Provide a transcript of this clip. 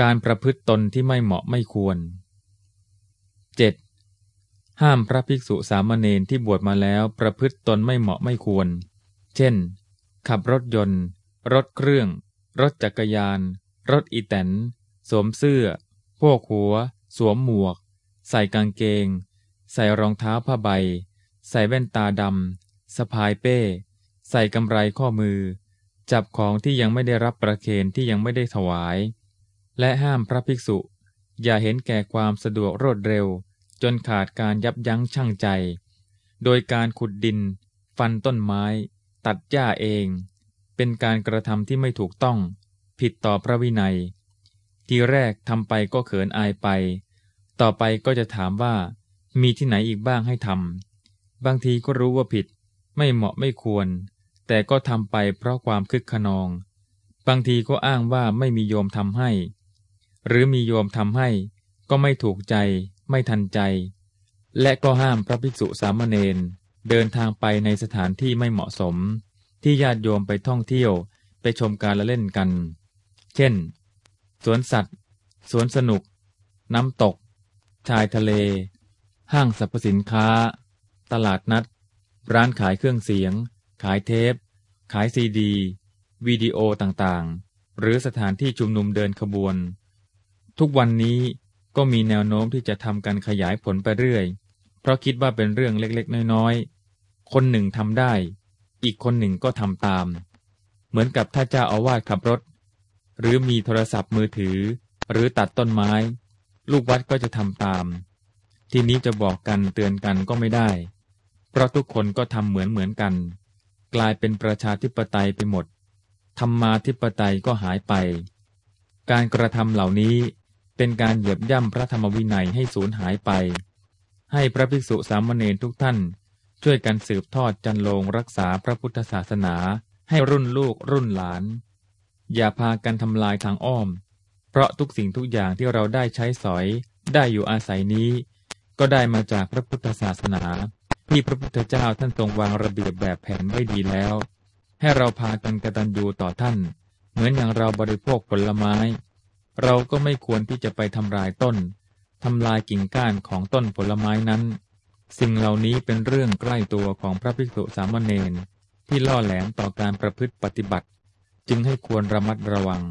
การประพฤติตนที่ไม่เหมาะไม่ควร 7. ห้ามพระภิกษุสามเณรที่บวชมาแล้วประพฤติตนไม่เหมาะไม่ควร เช่น ขับรถยนต์ รถเครื่อง รถจักรยาน รถอีแตน สวมเสื้อ พวกหัว สวมหมวก ใส่กางเกง ใส่รองเท้าผ้าใบ ใส่แว่นตาดำสะพายเป้ ใส่กำไรข้อมือ จับของที่ยังไม่ได้รับประเคนที่ยังไม่ได้ถวาย และห้ามพระภิกษุ อย่าเห็นแก่ความสะดวกรวดเร็ว จนขาดการยับยั้งชั่งใจ โดยการขุดดิน ฟันต้นไม้ ตัดหญ้าเอง เป็นการกระทำที่ไม่ถูกต้อง ผิดต่อพระวินัย ทีแรกทำไปก็เขินอายไป ต่อไปก็จะถามว่า มีที่ไหนอีกบ้างให้ทำบางทีก็รู้ว่าผิด ไม่เหมาะไม่ควร แต่ก็ทำไปเพราะความคึกขนอง บางทีก็อ้างว่าไม่มีโยมทำให้ หรือมีโยมทำให้ก็ไม่ถูกใจ ไม่ทันใจ และก็ห้ามพระภิกษุสามเณรเดินทางไปในสถานที่ไม่เหมาะสม ที่ญาติโยมไปท่องเที่ยวไปชมการละเล่นกัน เช่น สวนสัตว์ สวนสนุก น้ำตก ชายทะเล ห้างสรรพสินค้า ตลาดนัด ร้านขายเครื่องเสียง ขายเทป ขายซีดี วิดีโอต่างๆ หรือสถานที่ชุมนุมเดินขบวน ทุกวันนี้ก็มีแนวโน้มที่จะทำการขยายผลไปเรื่อย เพราะคิดว่าเป็นเรื่องเล็กๆ น้อยๆ คนหนึ่งทำได้ อีกคนหนึ่งก็ทำตาม เหมือนกับถ้าเจ้าอาวาสขับรถ หรือมีโทรศัพท์มือถือ หรือตัดต้นไม้ ลูกวัดก็จะทำตาม ทีนี้จะบอกกันเตือนกันก็ไม่ได้ เพราะทุกคนก็ทำเหมือนเหมือนกัน กลายเป็นประชาธิปไตยไปหมดธรรมาธิปไตยก็หายไป การกระทำเหล่านี้ เป็นการเหยียบย่ำพระธรรมวินัยให้สูญหายไป ให้พระภิกษุสามเณรทุกท่าน ช่วยกันสืบทอดจันโลงรักษาพระพุทธศาสนาให้รุ่นลูกรุ่นหลาน อย่าพากันทำลายทางอ้อม เพราะทุกสิ่งทุกอย่างที่เราได้ใช้สอย ได้อยู่อาศัยนี้ ก็ได้มาจากพระพุทธศาสนา ที่พระพุทธเจ้าท่านทรงวางระเบียบแบบแผนไว้ดีแล้ว ให้เราพากันกระตัญญูต่อท่าน เหมือนอย่างเราบริโภคผลไม้ เราก็ไม่ควรที่จะไปทำลายต้นทำลายกิ่งก้านของต้นผลไม้นั้น สิ่งเหล่านี้เป็นเรื่องใกล้ตัวของพระภิกษุสามเณรที่ล่อแหลมต่อการประพฤติปฏิบัติ จึงให้ควรระมัดระวัง